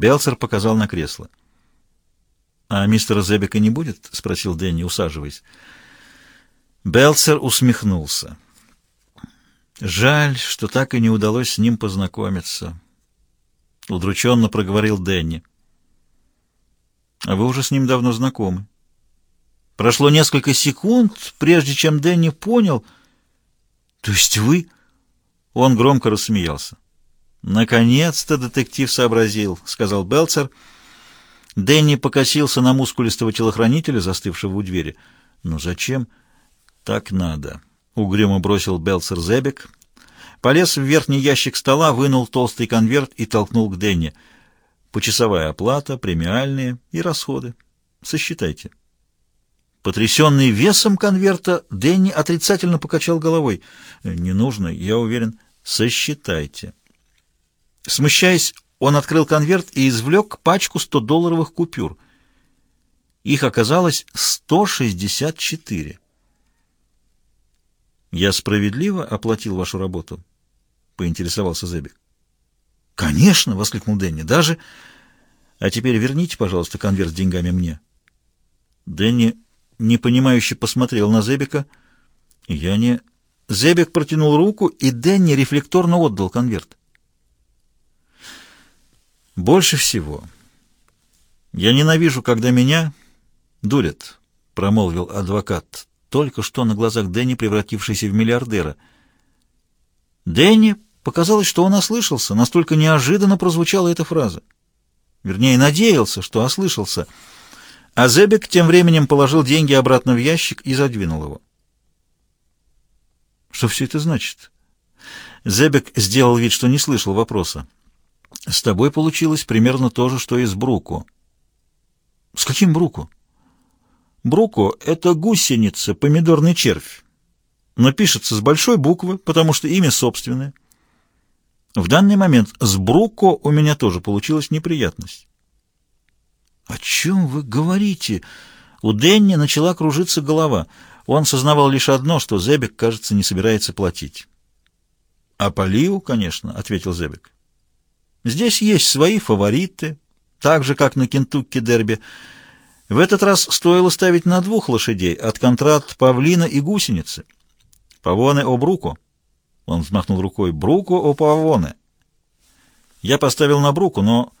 Белцер показал на кресло. «А мистера Зебека не будет?» — спросил Дэнни, усаживаясь. Белцер усмехнулся. «Жаль, что так и не удалось с ним познакомиться», — удрученно проговорил Дэнни. «А вы уже с ним давно знакомы». Прошло несколько секунд, прежде чем Дэнни понял. «То есть вы...» Он громко рассмеялся. «Наконец-то детектив сообразил», — сказал Белцер. Дэнни покосился на мускулистого телохранителя, застывшего у двери. «Ну зачем?» «Так надо», — угрюмо бросил Белцер Зебек. Полез в верхний ящик стола, вынул толстый конверт и толкнул к Дэнни. «Почасовая оплата, премиальные и расходы. Сосчитайте». Потрясенный весом конверта, Дэнни отрицательно покачал головой. «Не нужно, я уверен. Сосчитайте». Смущаясь, он открыл конверт и извлек пачку 100-долларовых купюр. Их оказалось 164. «Я справедливо оплатил вашу работу?» — поинтересовался Зебик. «Конечно!» — воскликнул Дэнни. «Даже...» «А теперь верните, пожалуйста, конверт с деньгами мне». Дэнни непонимающе посмотрел на Зебика. «Я не...» Зебик протянул руку, и Дэнни рефлекторно отдал конверт. «Больше всего я ненавижу, когда меня дурят», — промолвил адвокат, только что на глазах Дэнни превратившийся в миллиардера. Дэнни показалось, что он ослышался, настолько неожиданно прозвучала эта фраза. Вернее, надеялся, что ослышался — а Зебек тем временем положил деньги обратно в ящик и задвинул его. Что все это значит? Зебек сделал вид, что не слышал вопроса. С тобой получилось примерно то же, что и с Бруку. С каким Бруку? Бруку — это гусеница, помидорный червь. Но пишется с большой буквы, потому что имя собственное. В данный момент с Бруко у меня тоже получилась неприятность. «О чем вы говорите?» У Денни начала кружиться голова. Он сознавал лишь одно, что Зебек, кажется, не собирается платить. «А по Лиу, конечно», — ответил Зебек. «Здесь есть свои фавориты, так же, как на Кентукки-дерби. В этот раз стоило ставить на двух лошадей, от контракт павлина и гусеницы. Павоне о Бруко». Он взмахнул рукой. «Бруко о Павоне». Я поставил на Бруку, но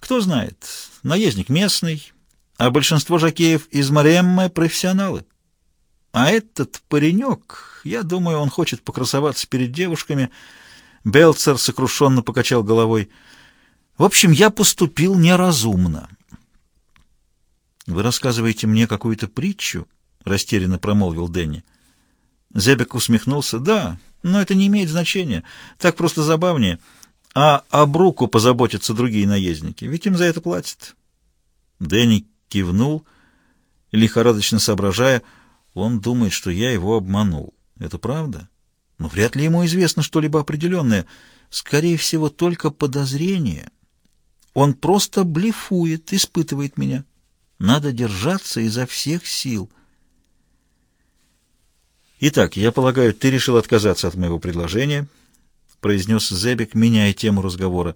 кто знает, наездник местный, а большинство жакеев из Мареммы — профессионалы. А этот паренек, я думаю, он хочет покрасоваться перед девушками. Белцер сокрушенно покачал головой. В общем, я поступил неразумно. «Вы рассказываете мне какую-то притчу?» — растерянно промолвил Дэнни. Зебек усмехнулся. «Да, но это не имеет значения. Так просто забавнее» а об руку позаботятся другие наездники, ведь им за это платят. Дэнни кивнул, лихорадочно соображая, он думает, что я его обманул. Это правда? Но вряд ли ему известно что-либо определенное. Скорее всего, только подозрение. Он просто блефует, испытывает меня. Надо держаться изо всех сил. Итак, я полагаю, ты решил отказаться от моего предложения —— произнес Зебек, меняя тему разговора.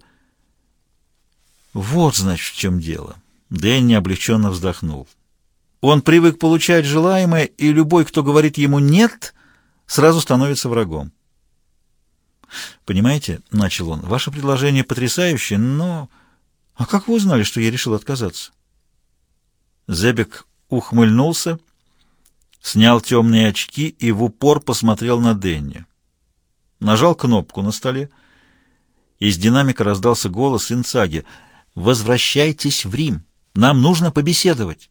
«Вот, значит, в чем дело». Дэнни облегченно вздохнул. Он привык получать желаемое, и любой, кто говорит ему «нет», сразу становится врагом. «Понимаете, — начал он, — ваше предложение потрясающее, но... А как вы узнали, что я решил отказаться?» Зебек ухмыльнулся, снял темные очки и в упор посмотрел на Дэнни нажал кнопку на столе. Из динамика раздался голос Инцаги. «Возвращайтесь в Рим! Нам нужно побеседовать!»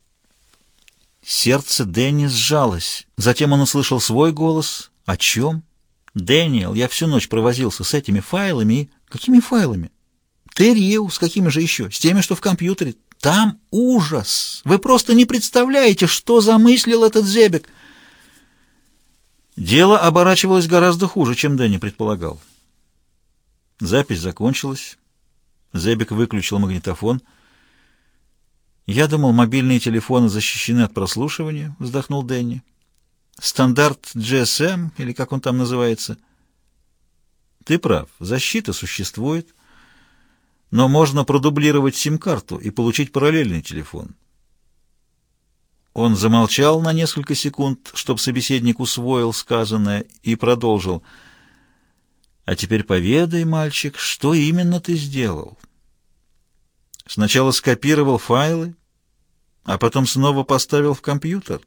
Сердце Дэнни сжалось. Затем он услышал свой голос. «О чем?» «Дэниел, я всю ночь провозился с этими файлами и...» «Какими файлами?» «Терриу, с какими же еще? С теми, что в компьютере. Там ужас! Вы просто не представляете, что замыслил этот Зебек!» Дело оборачивалось гораздо хуже, чем Дэнни предполагал. Запись закончилась. Зебик выключил магнитофон. «Я думал, мобильные телефоны защищены от прослушивания», — вздохнул Дэнни. «Стандарт GSM, или как он там называется?» «Ты прав, защита существует. но можно продублировать сим-карту и получить параллельный телефон. Он замолчал на несколько секунд, чтобы собеседник усвоил сказанное, и продолжил. «А теперь поведай, мальчик, что именно ты сделал?» Сначала скопировал файлы, а потом снова поставил в компьютер.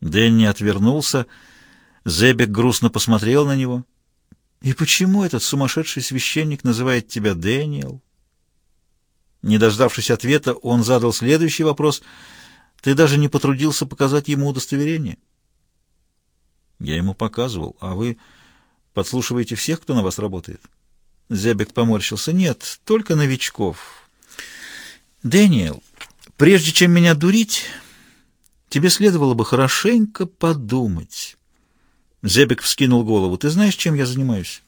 Дэнни отвернулся, Зебек грустно посмотрел на него. «И почему этот сумасшедший священник называет тебя Дэниел?» Не дождавшись ответа, он задал следующий вопрос. «Ты даже не потрудился показать ему удостоверение?» «Я ему показывал. А вы подслушиваете всех, кто на вас работает?» Зебек поморщился. «Нет, только новичков». «Дэниел, прежде чем меня дурить, тебе следовало бы хорошенько подумать». Зебек вскинул голову. «Ты знаешь, чем я занимаюсь?»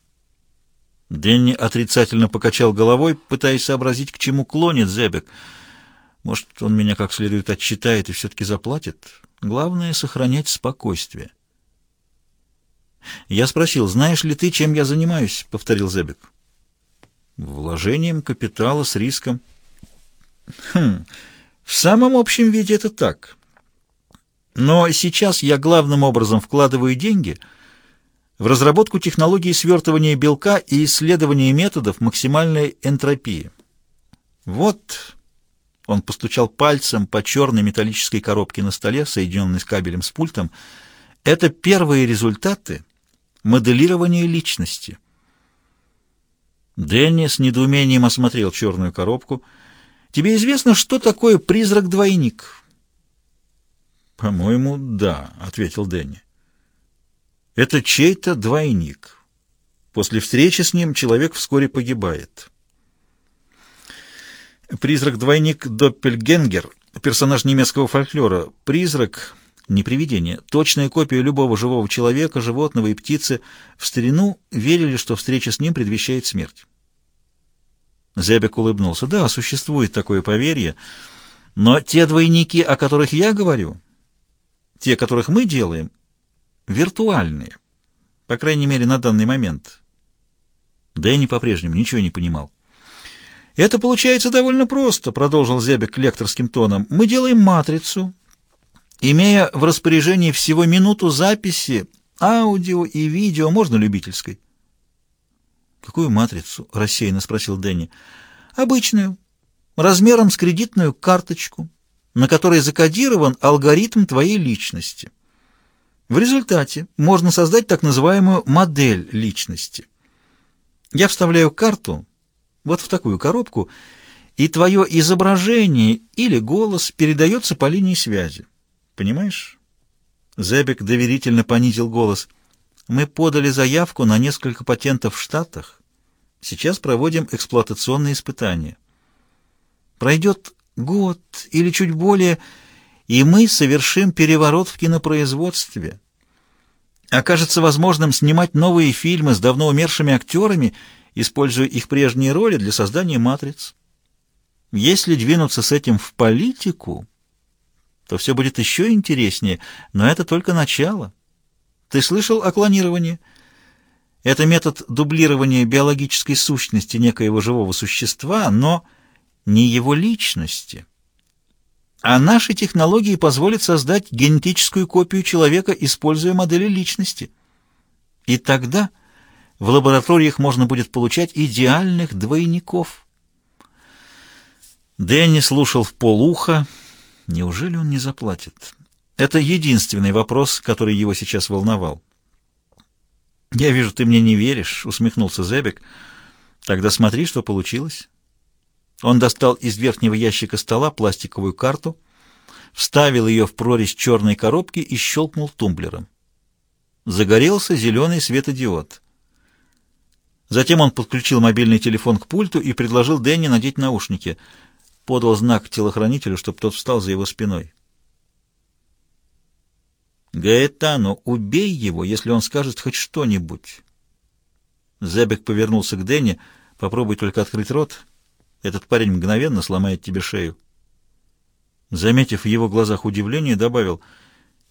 Денни отрицательно покачал головой, пытаясь сообразить, к чему клонит Зебек. Может, он меня как следует отчитает и все-таки заплатит? Главное — сохранять спокойствие. Я спросил, знаешь ли ты, чем я занимаюсь? — повторил Зебек. Вложением капитала с риском. Хм, в самом общем виде это так. Но сейчас я главным образом вкладываю деньги — в разработку технологии свертывания белка и исследования методов максимальной энтропии. Вот, он постучал пальцем по черной металлической коробке на столе, соединенной с кабелем с пультом, это первые результаты моделирования личности. Дэнни с недоумением осмотрел черную коробку. «Тебе известно, что такое призрак-двойник?» «По-моему, да», — ответил Дэнни. Это чей-то двойник. После встречи с ним человек вскоре погибает. Призрак-двойник Доппельгенгер, персонаж немецкого фольклора. Призрак, не привидение, точная копия любого живого человека, животного и птицы. В старину верили, что встреча с ним предвещает смерть. Зебек улыбнулся. Да, существует такое поверье, но те двойники, о которых я говорю, те, которых мы делаем, виртуальные. По крайней мере, на данный момент. Дэнни по-прежнему ничего не понимал. «Это получается довольно просто», — продолжил Зебек лекторским тоном. «Мы делаем матрицу, имея в распоряжении всего минуту записи, аудио и видео, можно любительской». «Какую матрицу?» — рассеянно спросил Дэнни. «Обычную, размером с кредитную карточку, на которой закодирован алгоритм твоей личности». В результате можно создать так называемую модель личности. Я вставляю карту вот в такую коробку, и твое изображение или голос передается по линии связи. Понимаешь? Зебек доверительно понизил голос. Мы подали заявку на несколько патентов в Штатах. Сейчас проводим эксплуатационные испытания. Пройдет год или чуть более, и мы совершим переворот в кинопроизводстве. Окажется возможным снимать новые фильмы с давно умершими актерами, используя их прежние роли для создания матриц. Если двинуться с этим в политику, то все будет еще интереснее, но это только начало. Ты слышал о клонировании? Это метод дублирования биологической сущности некоего живого существа, но не его личности. А наши технологии позволят создать генетическую копию человека, используя модели личности. И тогда в лабораториях можно будет получать идеальных двойников. Дэнни слушал в полуха. Неужели он не заплатит? Это единственный вопрос, который его сейчас волновал. «Я вижу, ты мне не веришь», — усмехнулся Зебек. «Тогда смотри, что получилось». Он достал из верхнего ящика стола пластиковую карту, вставил ее в прорезь черной коробки и щелкнул тумблером. Загорелся зеленый светодиод. Затем он подключил мобильный телефон к пульту и предложил Дэнни надеть наушники. Подал знак телохранителю, чтобы тот встал за его спиной. «Гаэтано, убей его, если он скажет хоть что-нибудь». Зебек повернулся к Дэнни. «Попробуй только открыть рот». Этот парень мгновенно сломает тебе шею. Заметив в его глазах удивление, добавил,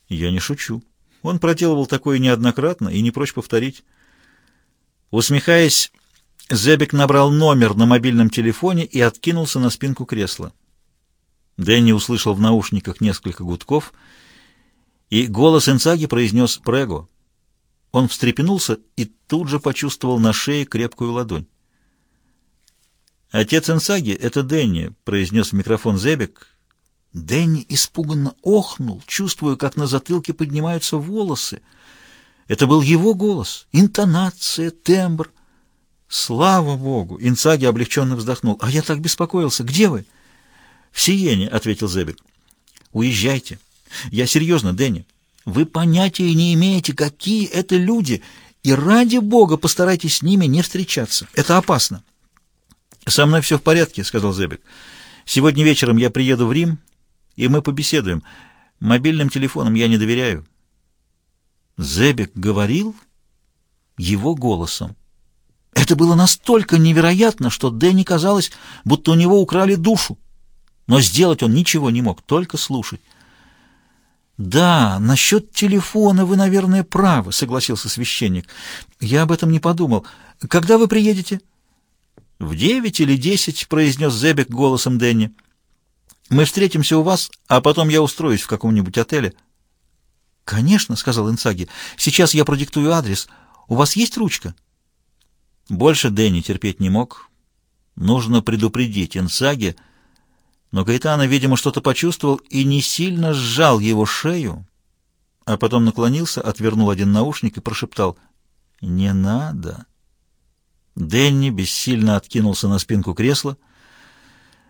«Я не шучу. Он проделывал такое неоднократно и не прочь повторить». Усмехаясь, Зебек набрал номер на мобильном телефоне и откинулся на спинку кресла. Дэнни услышал в наушниках несколько гудков, и голос Инцаги произнес «Прего». Он встрепенулся и тут же почувствовал на шее крепкую ладонь. «Отец Инсаги — это Дэнни», — произнес в микрофон Зебек. Дэнни испуганно охнул, чувствуя, как на затылке поднимаются волосы. Это был его голос, интонация, тембр. «Слава Богу!» — Инсаги облегченно вздохнул. «А я так беспокоился. Где вы?» «В Сиене», — ответил Зебек. «Уезжайте. Я серьезно, Дэнни. Вы понятия не имеете, какие это люди, и ради Бога постарайтесь с ними не встречаться. Это опасно». «Со мной все в порядке», — сказал Зебек. «Сегодня вечером я приеду в Рим, и мы побеседуем. Мобильным телефонам я не доверяю». Зебек говорил его голосом. Это было настолько невероятно, что Дэнни казалось, будто у него украли душу. Но сделать он ничего не мог, только слушать. «Да, насчет телефона вы, наверное, правы», — согласился священник. «Я об этом не подумал. Когда вы приедете?» «В девять или десять», — произнес Зебек голосом Дэнни. «Мы встретимся у вас, а потом я устроюсь в каком-нибудь отеле». «Конечно», — сказал Инсаги. «Сейчас я продиктую адрес. У вас есть ручка?» Больше Дэнни терпеть не мог. Нужно предупредить Инсаги, но Гаэтана, видимо, что-то почувствовал и не сильно сжал его шею, а потом наклонился, отвернул один наушник и прошептал «Не надо». Дэнни бессильно откинулся на спинку кресла,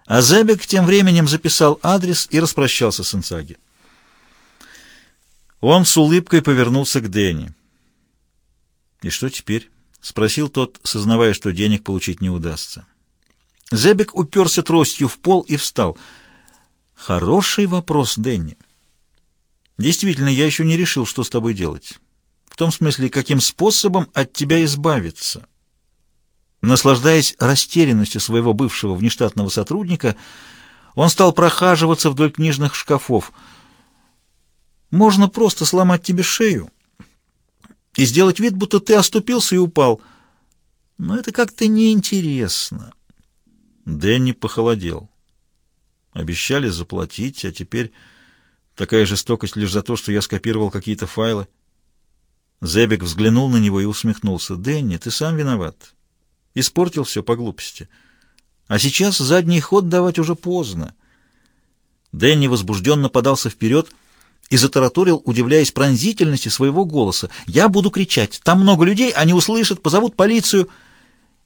а Зебек тем временем записал адрес и распрощался с Инсаги. Он с улыбкой повернулся к Дэнни. «И что теперь?» — спросил тот, сознавая, что денег получить не удастся. Зебек уперся тростью в пол и встал. «Хороший вопрос, Дэнни. Действительно, я еще не решил, что с тобой делать. В том смысле, каким способом от тебя избавиться». Наслаждаясь растерянностью своего бывшего внештатного сотрудника, он стал прохаживаться вдоль книжных шкафов. «Можно просто сломать тебе шею и сделать вид, будто ты оступился и упал. Но это как-то неинтересно». Дэнни похолодел. Обещали заплатить, а теперь такая жестокость лишь за то, что я скопировал какие-то файлы. Зебек взглянул на него и усмехнулся. «Дэнни, ты сам виноват. Испортил все по глупости. А сейчас задний ход давать уже поздно. Дэнни возбужденно подался вперед и затараторил, удивляясь пронзительности своего голоса. «Я буду кричать. Там много людей, они услышат, позовут полицию».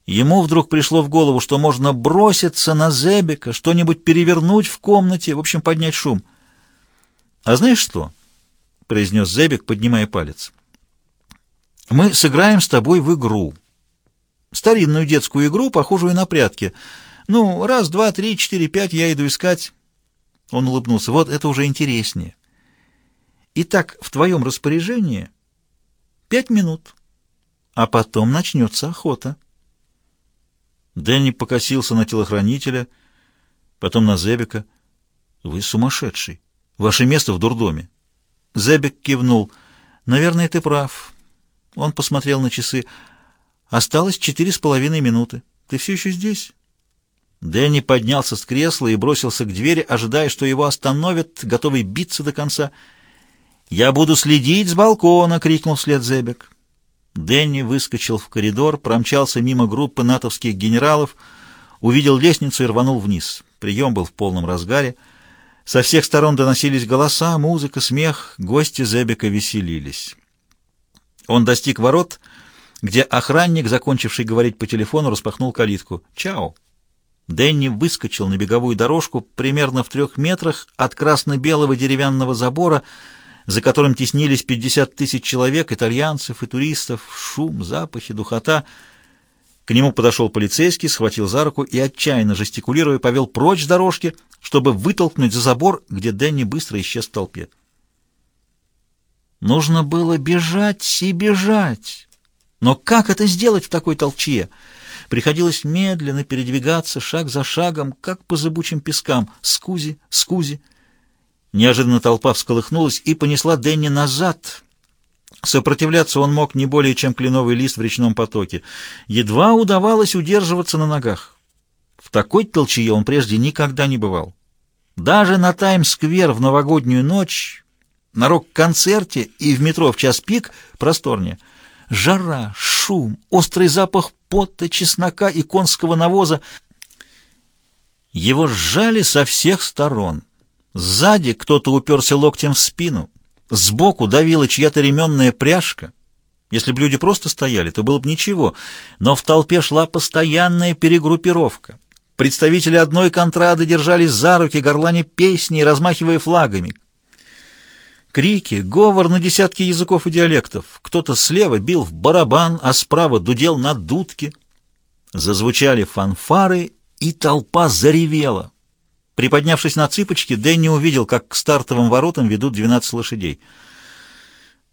Ему вдруг пришло в голову, что можно броситься на Зебека, что-нибудь перевернуть в комнате, в общем, поднять шум. «А знаешь что?» — произнес Зебек, поднимая палец. «Мы сыграем с тобой в игру». Старинную детскую игру, похожую на прятки. Ну, раз, два, три, четыре, пять я иду искать. Он улыбнулся. Вот это уже интереснее. Итак, в твоем распоряжении пять минут, а потом начнется охота. Дэнни покосился на телохранителя, потом на Зебека. «Вы сумасшедший. Ваше место в дурдоме». Зебек кивнул. «Наверное, ты прав». Он посмотрел на часы. Осталось четыре с половиной минуты. Ты все еще здесь?» Дэнни поднялся с кресла и бросился к двери, ожидая, что его остановят, готовый биться до конца. «Я буду следить с балкона!» — крикнул вслед Зебек. Дэнни выскочил в коридор, промчался мимо группы натовских генералов, увидел лестницу и рванул вниз. Прием был в полном разгаре. Со всех сторон доносились голоса, музыка, смех. Гости Зебека веселились. Он достиг ворот — где охранник, закончивший говорить по телефону, распахнул калитку. «Чао!» Дэнни выскочил на беговую дорожку примерно в трех метрах от красно-белого деревянного забора, за которым теснились 50 тысяч человек, итальянцев и туристов, шум, запахи, духота. К нему подошел полицейский, схватил за руку и, отчаянно жестикулируя, повел прочь с дорожки, чтобы вытолкнуть за забор, где Дэнни быстро исчез в толпе. Нужно было бежать и бежать. Но как это сделать в такой толчье? Приходилось медленно передвигаться шаг за шагом, как по зыбучим пескам. Скузи, скузи. Неожиданно толпа всколыхнулась и понесла Дэнни назад. Сопротивляться он мог не более, чем кленовый лист в речном потоке. Едва удавалось удерживаться на ногах. В такой толчее он прежде никогда не бывал. Даже на Таймс-сквер в новогоднюю ночь, на рок-концерте и в метро в час пик просторнее. Жара, шум, острый запах пота, чеснока и конского навоза. Его сжали со всех сторон. Сзади кто-то уперся локтем в спину. Сбоку давила чья-то ременная пряжка. Если бы люди просто стояли, то было бы ничего, но в толпе шла постоянная перегруппировка. Представители одной контрады держались за руки, горлане песни, размахивая флагами. Крики, говор на десятки языков и диалектов. Кто-то слева бил в барабан, а справа дудел на дудке. Зазвучали фанфары, и толпа заревела. Приподнявшись на цыпочки, Дэнни увидел, как к стартовым воротам ведут 12 лошадей.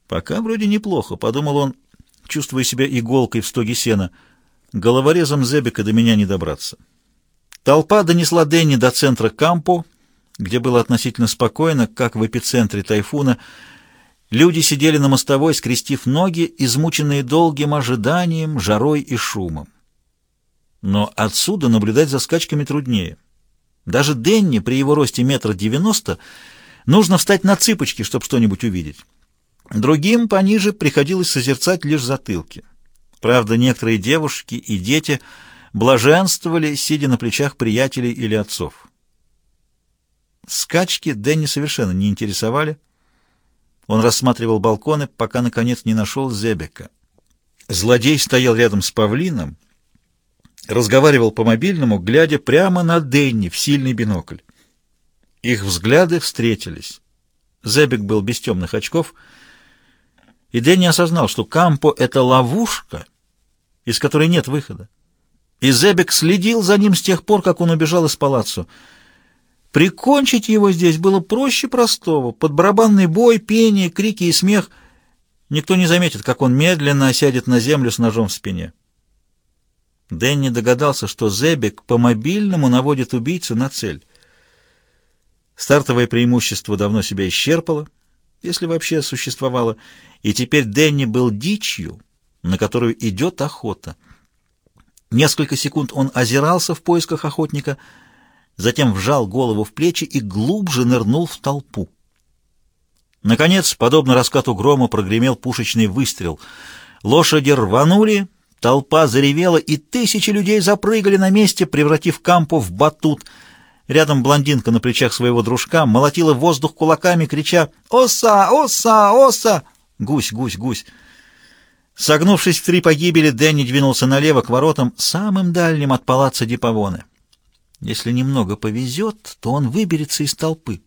«Пока вроде неплохо», — подумал он, чувствуя себя иголкой в стоге сена. «Головорезом Зебека до меня не добраться». Толпа донесла Дэнни до центра Кампо, где было относительно спокойно, как в эпицентре тайфуна. Люди сидели на мостовой, скрестив ноги, измученные долгим ожиданием, жарой и шумом. Но отсюда наблюдать за скачками труднее. Даже Денни при его росте метра девяносто нужно встать на цыпочки, чтобы что-нибудь увидеть. Другим пониже приходилось созерцать лишь затылки. Правда, некоторые девушки и дети блаженствовали, сидя на плечах приятелей или отцов. Скачки Дэнни совершенно не интересовали. Он рассматривал балконы, пока, наконец, не нашел Зебека. Злодей стоял рядом с павлином, разговаривал по мобильному, глядя прямо на Дэнни в сильный бинокль. Их взгляды встретились. Зебек был без темных очков, и Дэнни осознал, что Кампо — это ловушка, из которой нет выхода. И Зебек следил за ним с тех пор, как он убежал из палаццо. Прикончить его здесь было проще простого. Под барабанный бой, пение, крики и смех никто не заметит, как он медленно осядет на землю с ножом в спине. Дэнни догадался, что Зебек по мобильному наводит убийцу на цель. Стартовое преимущество давно себя исчерпало, если вообще существовало, и теперь Дэнни был дичью, на которую идет охота. Несколько секунд он озирался в поисках охотника, затем вжал голову в плечи и глубже нырнул в толпу. Наконец, подобно раскату грома, прогремел пушечный выстрел. Лошади рванули, Толпа заревела, и тысячи людей запрыгали на месте, превратив Кампо в батут. Рядом блондинка на плечах своего дружка молотила воздух кулаками, крича «Оса! Оса! Оса!» «Гусь! Гусь! Гусь!» Согнувшись в три погибели, Дэнни двинулся налево к воротам, самым дальним от палаца Дипавоне. Если немного повезет, то он выберется из толпы.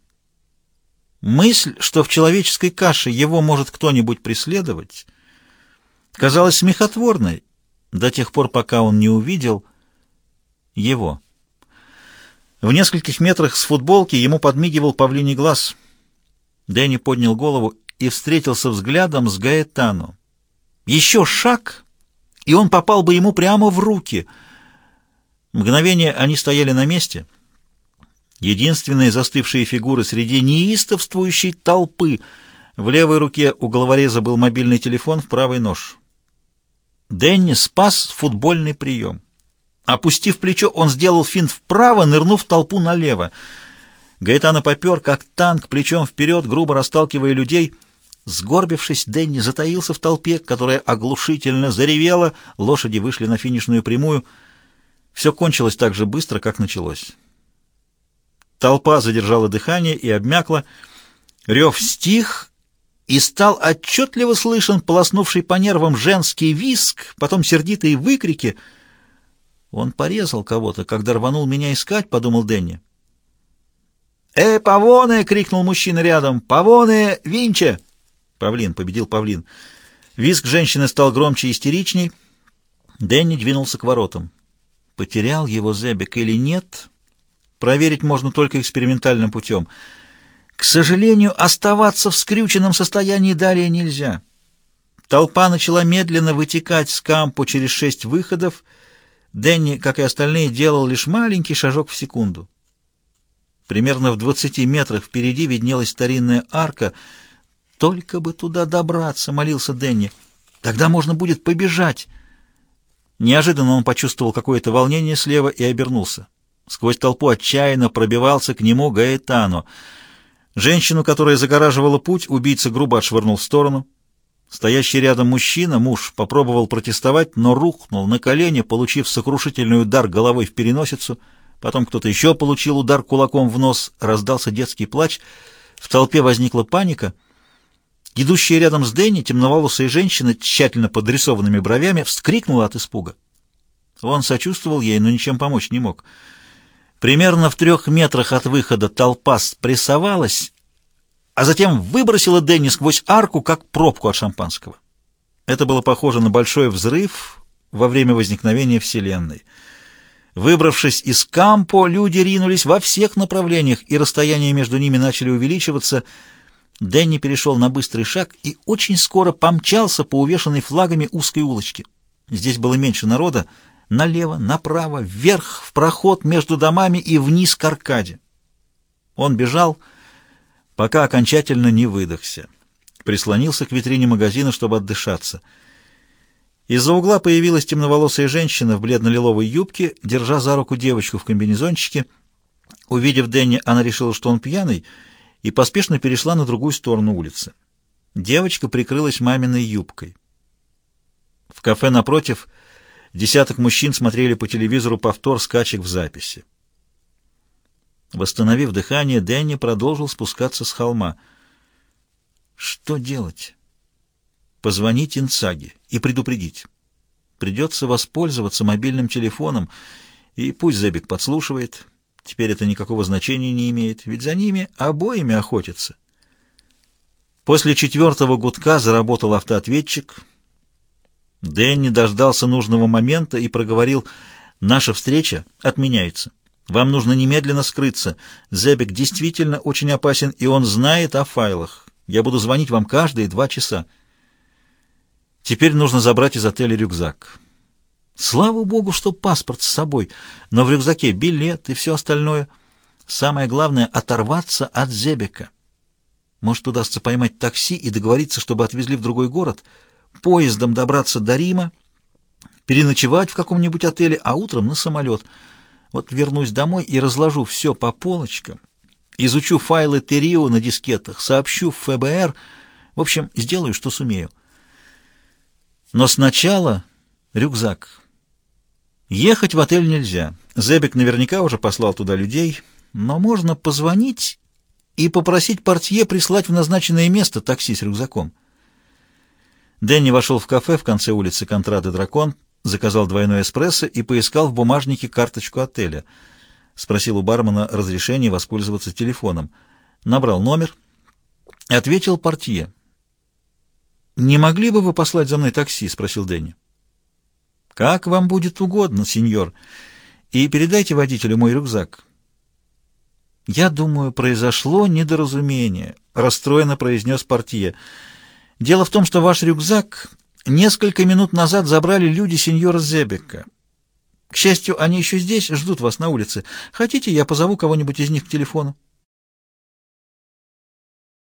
Мысль, что в человеческой каше его может кто-нибудь преследовать, казалась смехотворной, до тех пор, пока он не увидел его. В нескольких метрах с футболки ему подмигивал павлиний глаз. Дэнни поднял голову и встретился взглядом с Гаэтану. Еще шаг, и он попал бы ему прямо в руки. Мгновение они стояли на месте. Единственные застывшие фигуры среди неистовствующей толпы. В левой руке у головореза был мобильный телефон, в правой нож. Дэнни спас футбольный прием. Опустив плечо, он сделал финт вправо, нырнув в толпу налево. Гаэтана попер, как танк, плечом вперед, грубо расталкивая людей. Сгорбившись, Дэнни затаился в толпе, которая оглушительно заревела. Лошади вышли на финишную прямую. Все кончилось так же быстро, как началось. Толпа задержала дыхание и обмякла. Рев стих, и стал отчетливо слышен полоснувший по нервам женский виск, потом сердитые выкрики. «Он порезал кого-то, когда рванул меня искать», — подумал Дэнни. «Э, Павоне!» — крикнул мужчина рядом. «Павоне! Винче!» Павлин, победил Павлин. Виск женщины стал громче и истеричней. Дэнни двинулся к воротам. Потерял его Зебек или нет, проверить можно только экспериментальным путем — к сожалению, оставаться в скрюченном состоянии далее нельзя. Толпа начала медленно вытекать с кампу через шесть выходов. Дэнни, как и остальные, делал лишь маленький шажок в секунду. Примерно в двадцати метрах впереди виднелась старинная арка. «Только бы туда добраться», — молился Дэнни. «Тогда можно будет побежать». Неожиданно он почувствовал какое-то волнение слева и обернулся. Сквозь толпу отчаянно пробивался к нему Гаэтано. Женщину, которая загораживала путь, убийца грубо отшвырнул в сторону. Стоящий рядом мужчина, муж, попробовал протестовать, но рухнул на колени, получив сокрушительный удар головой в переносицу. Потом кто-то еще получил удар кулаком в нос, раздался детский плач. В толпе возникла паника. Идущая рядом с Дэнни темноволосая женщина, тщательно подрисованными бровями, вскрикнула от испуга. Он сочувствовал ей, но ничем помочь не мог. Примерно в трех метрах от выхода толпа спрессовалась, а затем выбросила Дэнни сквозь арку, как пробку от шампанского. Это было похоже на большой взрыв во время возникновения Вселенной. Выбравшись из кампо, люди ринулись во всех направлениях, и расстояния между ними начали увеличиваться. Дэнни перешел на быстрый шаг и очень скоро помчался по увешанной флагами узкой улочке. Здесь было меньше народа, налево, направо, вверх, в проход между домами и вниз к аркаде. Он бежал, пока окончательно не выдохся. Прислонился к витрине магазина, чтобы отдышаться. Из-за угла появилась темноволосая женщина в бледно-лиловой юбке, держа за руку девочку в комбинезончике. Увидев Дэнни, она решила, что он пьяный, и поспешно перешла на другую сторону улицы. Девочка прикрылась маминой юбкой. В кафе напротив десяток мужчин смотрели по телевизору повтор скачек в записи. Восстановив дыхание, Дэнни продолжил спускаться с холма. Что делать? Позвонить Инцаге и предупредить. Придется воспользоваться мобильным телефоном, и пусть Зебик подслушивает. Теперь это никакого значения не имеет, ведь за ними обоими охотятся. После четвертого гудка заработал автоответчик. Дэнни дождался нужного момента и проговорил «Наша встреча отменяется». Вам нужно немедленно скрыться. Зебек действительно очень опасен, и он знает о файлах. Я буду звонить вам каждые два часа. Теперь нужно забрать из отеля рюкзак. Слава богу, что паспорт с собой, но в рюкзаке билет и все остальное. Самое главное — оторваться от Зебека. Может, удастся поймать такси и договориться, чтобы отвезли в другой город, поездом добраться до Рима, переночевать в каком-нибудь отеле, а утром на самолет — вот вернусь домой и разложу все по полочкам, изучу файлы Терио на дискетах, сообщу в ФБР, в общем, сделаю, что сумею. Но сначала рюкзак. Ехать в отель нельзя. Зебек наверняка уже послал туда людей, но можно позвонить и попросить портье прислать в назначенное место такси с рюкзаком. Дэнни вошел в кафе в конце улицы Контрады Дракон, заказал двойной эспрессо и поискал в бумажнике карточку отеля. Спросил у бармена разрешение воспользоваться телефоном. Набрал номер. Ответил портье. «Не могли бы вы послать за мной такси?» — спросил Дэнни. «Как вам будет угодно, сеньор. И передайте водителю мой рюкзак». «Я думаю, произошло недоразумение», — расстроенно произнес портье. «Дело в том, что ваш рюкзак Несколько минут назад забрали люди сеньора Зебека. К счастью, они еще здесь, ждут вас на улице. Хотите, я позову кого-нибудь из них к телефону?